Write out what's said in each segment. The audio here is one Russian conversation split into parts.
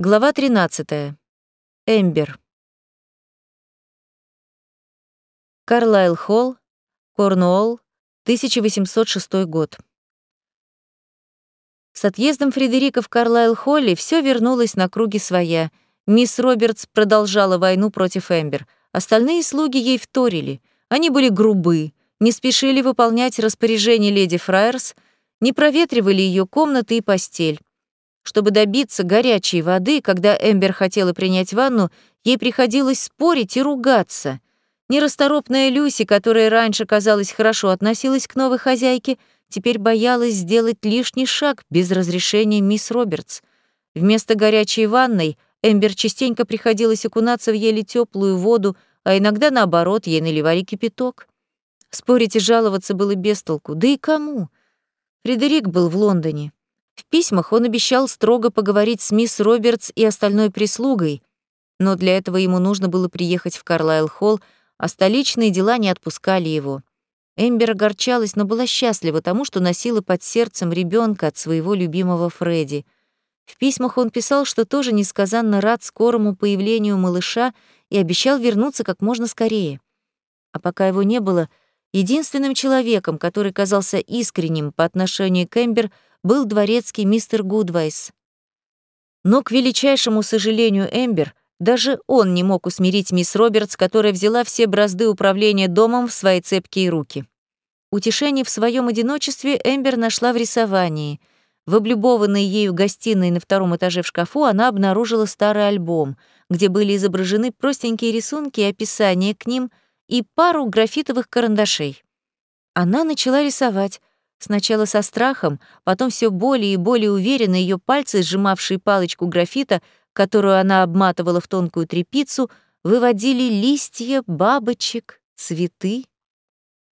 Глава 13. Эмбер. Карлайл Холл, Корнуолл, 1806 год. С отъездом Фредерика в Карлайл-Холле все вернулось на круги своя. Мисс Робертс продолжала войну против Эмбер. Остальные слуги ей вторили. Они были грубы, не спешили выполнять распоряжения леди Фраерс, не проветривали ее комнаты и постель. Чтобы добиться горячей воды, когда Эмбер хотела принять ванну, ей приходилось спорить и ругаться. Нерасторопная Люси, которая раньше, казалось, хорошо относилась к новой хозяйке, теперь боялась сделать лишний шаг без разрешения мисс Робертс. Вместо горячей ванной Эмбер частенько приходилось окунаться в еле теплую воду, а иногда, наоборот, ей наливали кипяток. Спорить и жаловаться было без толку. Да и кому? Фредерик был в Лондоне. В письмах он обещал строго поговорить с мисс Робертс и остальной прислугой, но для этого ему нужно было приехать в Карлайл-холл, а столичные дела не отпускали его. Эмбер огорчалась, но была счастлива тому, что носила под сердцем ребенка от своего любимого Фредди. В письмах он писал, что тоже несказанно рад скорому появлению малыша и обещал вернуться как можно скорее. А пока его не было, единственным человеком, который казался искренним по отношению к Эмбер — был дворецкий мистер Гудвайс. Но, к величайшему сожалению Эмбер, даже он не мог усмирить мисс Робертс, которая взяла все бразды управления домом в свои цепкие руки. Утешение в своем одиночестве Эмбер нашла в рисовании. В облюбованной ею гостиной на втором этаже в шкафу она обнаружила старый альбом, где были изображены простенькие рисунки и описания к ним и пару графитовых карандашей. Она начала рисовать, Сначала со страхом, потом все более и более уверенно ее пальцы, сжимавшие палочку графита, которую она обматывала в тонкую тряпицу, выводили листья, бабочек, цветы.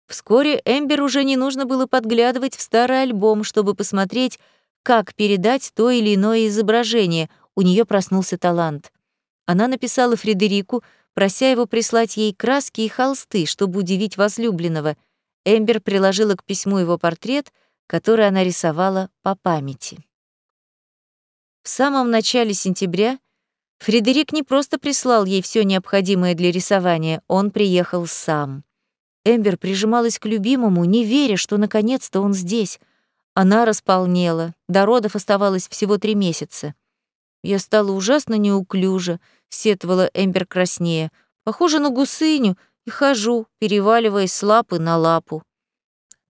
Вскоре Эмбер уже не нужно было подглядывать в старый альбом, чтобы посмотреть, как передать то или иное изображение. У нее проснулся талант. Она написала Фредерику, прося его прислать ей краски и холсты, чтобы удивить возлюбленного — Эмбер приложила к письму его портрет, который она рисовала по памяти. В самом начале сентября Фредерик не просто прислал ей все необходимое для рисования, он приехал сам. Эмбер прижималась к любимому, не веря, что наконец-то он здесь. Она располнела, до родов оставалось всего три месяца. «Я стала ужасно неуклюжа», — сетовала Эмбер краснее. «Похожа на гусыню, и хожу, переваливаясь с лапы на лапу.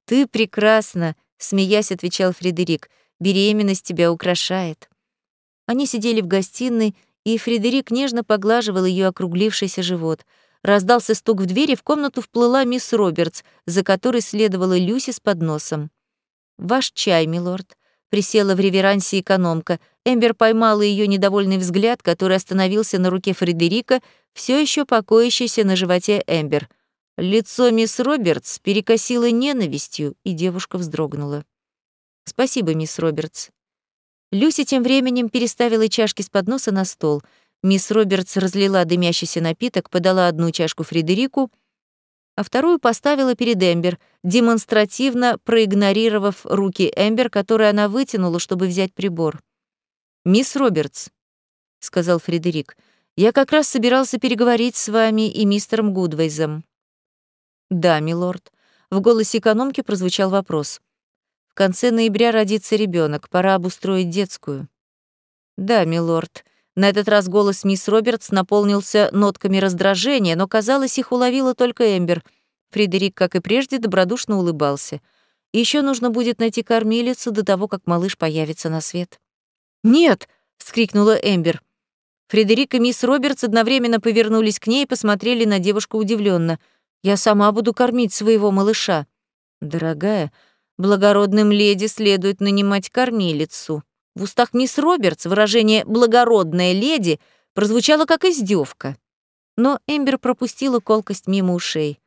«Ты прекрасна», — смеясь отвечал Фредерик, — «беременность тебя украшает». Они сидели в гостиной, и Фредерик нежно поглаживал ее округлившийся живот. Раздался стук в двери, в комнату вплыла мисс Робертс, за которой следовала Люси с подносом. «Ваш чай, милорд», — присела в реверансе экономка. Эмбер поймала ее недовольный взгляд, который остановился на руке Фредерика, все еще покоящийся на животе Эмбер. Лицо мисс Робертс перекосило ненавистью, и девушка вздрогнула. «Спасибо, мисс Робертс». Люси тем временем переставила чашки с подноса на стол. Мисс Робертс разлила дымящийся напиток, подала одну чашку Фредерику, а вторую поставила перед Эмбер, демонстративно проигнорировав руки Эмбер, которые она вытянула, чтобы взять прибор. «Мисс Робертс», — сказал Фредерик, — я как раз собирался переговорить с вами и мистером Гудвейзом». «Да, милорд». В голосе экономки прозвучал вопрос. «В конце ноября родится ребенок, пора обустроить детскую». «Да, милорд». На этот раз голос мисс Робертс наполнился нотками раздражения, но, казалось, их уловила только Эмбер. Фредерик, как и прежде, добродушно улыбался. Еще нужно будет найти кормилицу до того, как малыш появится на свет. «Нет!» — вскрикнула Эмбер. Фредерик и мисс Робертс одновременно повернулись к ней и посмотрели на девушку удивленно. «Я сама буду кормить своего малыша». «Дорогая, благородным леди следует нанимать кормилицу». В устах мисс Робертс выражение «благородная леди» прозвучало как издевка. Но Эмбер пропустила колкость мимо ушей.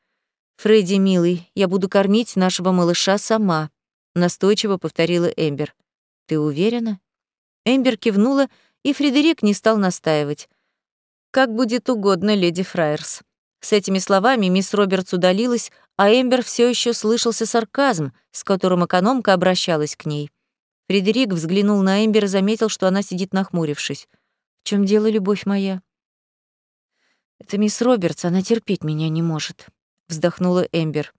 «Фредди, милый, я буду кормить нашего малыша сама», — настойчиво повторила Эмбер. «Ты уверена?» Эмбер кивнула и Фредерик не стал настаивать. «Как будет угодно, леди Фраерс». С этими словами мисс Робертс удалилась, а Эмбер все еще слышался сарказм, с которым экономка обращалась к ней. Фредерик взглянул на Эмбер и заметил, что она сидит нахмурившись. В чем дело, любовь моя?» «Это мисс Робертс, она терпеть меня не может», — вздохнула Эмбер.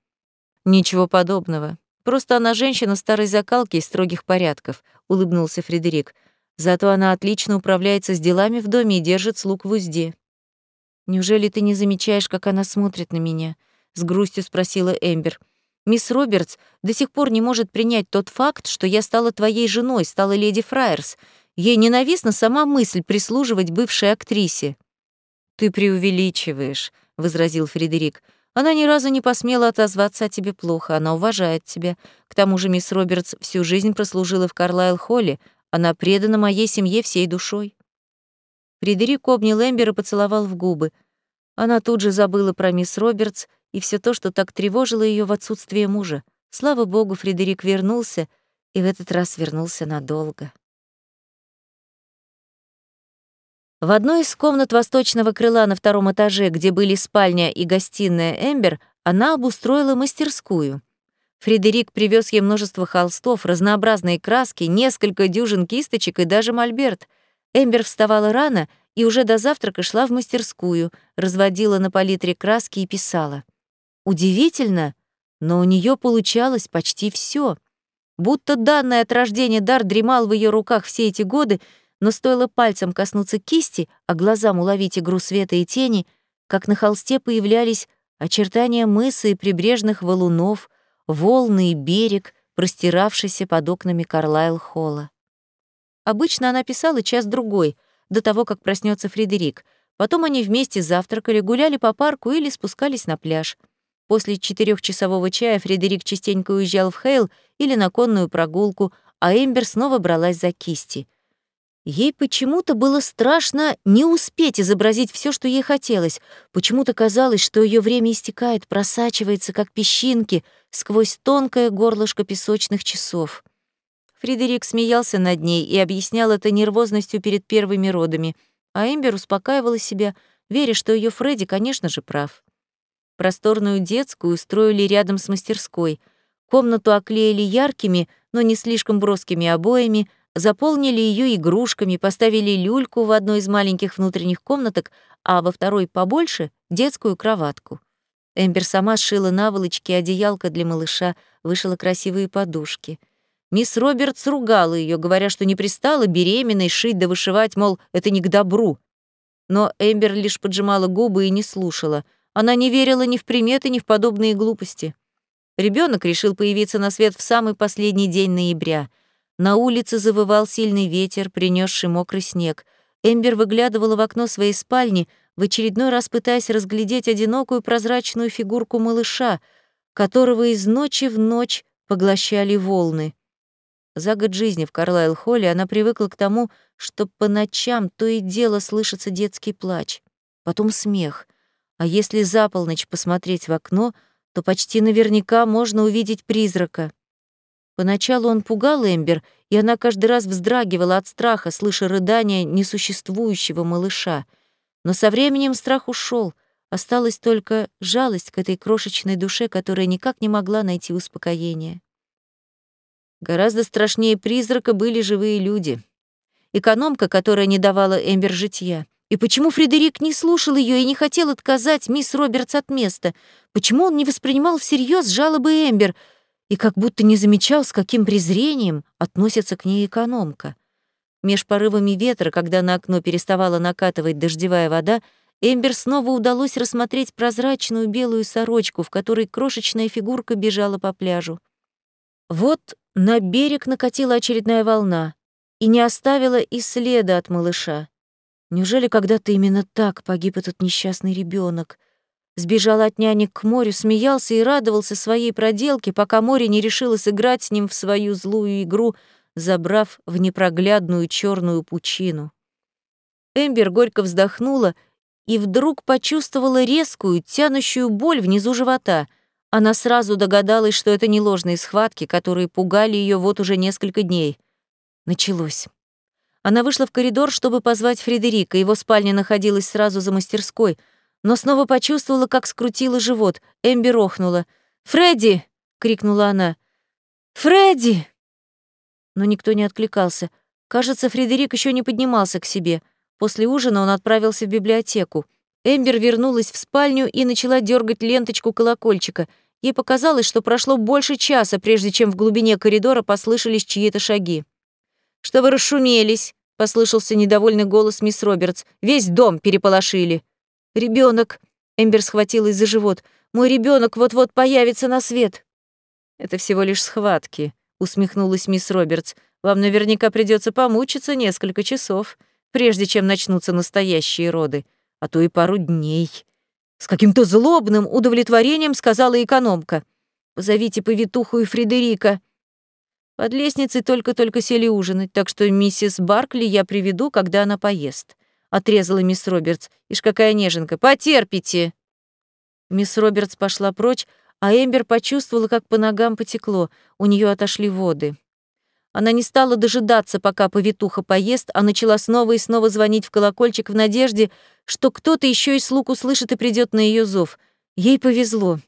«Ничего подобного. Просто она женщина старой закалки и строгих порядков», — улыбнулся Фредерик. «Зато она отлично управляется с делами в доме и держит слуг в узде». «Неужели ты не замечаешь, как она смотрит на меня?» — с грустью спросила Эмбер. «Мисс Робертс до сих пор не может принять тот факт, что я стала твоей женой, стала леди Фраерс. Ей ненавистна сама мысль прислуживать бывшей актрисе». «Ты преувеличиваешь», — возразил Фредерик. «Она ни разу не посмела отозваться о тебе плохо, она уважает тебя. К тому же мисс Робертс всю жизнь прослужила в Карлайл-холле, она предана моей семье всей душой». Фредерик обнял Эмбер и поцеловал в губы. Она тут же забыла про мисс Робертс и все то, что так тревожило ее в отсутствие мужа. Слава богу, Фредерик вернулся, и в этот раз вернулся надолго. В одной из комнат восточного крыла на втором этаже, где были спальня и гостиная Эмбер, она обустроила мастерскую. Фредерик привез ей множество холстов, разнообразные краски, несколько дюжин кисточек и даже мольберт. Эмбер вставала рано и уже до завтрака шла в мастерскую, разводила на палитре краски и писала. Удивительно, но у нее получалось почти все. Будто данный от рождения дар дремал в ее руках все эти годы, но стоило пальцем коснуться кисти, а глазам уловить игру света и тени, как на холсте появлялись очертания мыса и прибрежных валунов, волны и берег, простиравшийся под окнами Карлайл-холла. Обычно она писала час-другой, до того, как проснется Фредерик. Потом они вместе завтракали, гуляли по парку или спускались на пляж. После четырехчасового чая Фредерик частенько уезжал в Хейл или на конную прогулку, а Эмбер снова бралась за кисти — Ей почему-то было страшно не успеть изобразить все, что ей хотелось. Почему-то казалось, что ее время истекает, просачивается, как песчинки, сквозь тонкое горлышко песочных часов. Фредерик смеялся над ней и объяснял это нервозностью перед первыми родами, а Эмбер успокаивала себя, веря, что ее Фредди, конечно же, прав. Просторную детскую устроили рядом с мастерской. Комнату оклеили яркими, но не слишком броскими обоями, заполнили ее игрушками, поставили люльку в одной из маленьких внутренних комнаток, а во второй побольше — детскую кроватку. Эмбер сама сшила наволочки одеялко для малыша, вышила красивые подушки. Мисс Робертс ругала ее, говоря, что не пристала беременной шить да вышивать, мол, это не к добру. Но Эмбер лишь поджимала губы и не слушала. Она не верила ни в приметы, ни в подобные глупости. Ребенок решил появиться на свет в самый последний день ноября — на улице завывал сильный ветер, принесший мокрый снег. Эмбер выглядывала в окно своей спальни, в очередной раз пытаясь разглядеть одинокую прозрачную фигурку малыша, которого из ночи в ночь поглощали волны. За год жизни в Карлайл-холле она привыкла к тому, что по ночам то и дело слышится детский плач, потом смех. А если за полночь посмотреть в окно, то почти наверняка можно увидеть призрака. Поначалу он пугал Эмбер, и она каждый раз вздрагивала от страха, слыша рыдания несуществующего малыша. Но со временем страх ушел, осталась только жалость к этой крошечной душе, которая никак не могла найти успокоения. Гораздо страшнее призрака были живые люди. Экономка, которая не давала Эмбер житья. И почему Фредерик не слушал ее и не хотел отказать мисс Робертс от места? Почему он не воспринимал всерьез жалобы Эмбер — и как будто не замечал, с каким презрением относится к ней экономка. Меж порывами ветра, когда на окно переставала накатывать дождевая вода, Эмбер снова удалось рассмотреть прозрачную белую сорочку, в которой крошечная фигурка бежала по пляжу. Вот на берег накатила очередная волна и не оставила и следа от малыша. Неужели когда-то именно так погиб этот несчастный ребенок? Сбежал от няни к морю, смеялся и радовался своей проделке, пока море не решило сыграть с ним в свою злую игру, забрав в непроглядную черную пучину. Эмбер горько вздохнула и вдруг почувствовала резкую, тянущую боль внизу живота. Она сразу догадалась, что это не ложные схватки, которые пугали ее вот уже несколько дней. Началось. Она вышла в коридор, чтобы позвать Фредерика. Его спальня находилась сразу за мастерской — но снова почувствовала, как скрутила живот. Эмби рохнула. «Фредди!» — крикнула она. «Фредди!» Но никто не откликался. Кажется, Фредерик еще не поднимался к себе. После ужина он отправился в библиотеку. Эмбер вернулась в спальню и начала дергать ленточку колокольчика. Ей показалось, что прошло больше часа, прежде чем в глубине коридора послышались чьи-то шаги. «Что вы расшумелись?» — послышался недовольный голос мисс Робертс. «Весь дом переполошили». Ребенок! Эмбер схватилась за живот. «Мой ребенок вот-вот появится на свет!» «Это всего лишь схватки», — усмехнулась мисс Робертс. «Вам наверняка придется помучиться несколько часов, прежде чем начнутся настоящие роды, а то и пару дней». С каким-то злобным удовлетворением сказала экономка. «Позовите повитуху и Фредерика». Под лестницей только-только сели ужинать, так что миссис Баркли я приведу, когда она поест. Отрезала мисс Робертс. Ишь, какая неженка. Потерпите. Мисс Робертс пошла прочь, а Эмбер почувствовала, как по ногам потекло, у нее отошли воды. Она не стала дожидаться, пока повитуха поест, а начала снова и снова звонить в колокольчик в надежде, что кто-то еще и слуг услышит и придет на ее зов. Ей повезло.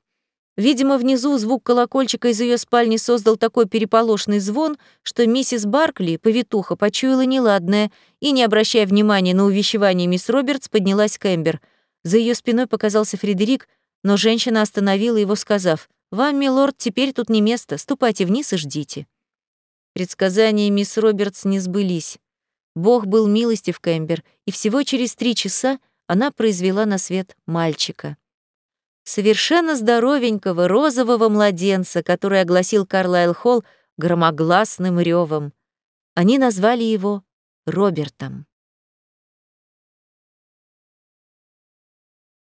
Видимо, внизу звук колокольчика из ее спальни создал такой переполошный звон, что миссис Баркли, повитуха, почуяла неладное и, не обращая внимания на увещевание мисс Робертс, поднялась к Эмбер. За ее спиной показался Фредерик, но женщина остановила его, сказав, «Вам, милорд, теперь тут не место, ступайте вниз и ждите». Предсказания мисс Робертс не сбылись. Бог был милостив к Эмбер, и всего через три часа она произвела на свет мальчика. Совершенно здоровенького розового младенца, который огласил Карлайл Холл громогласным ревом. Они назвали его Робертом.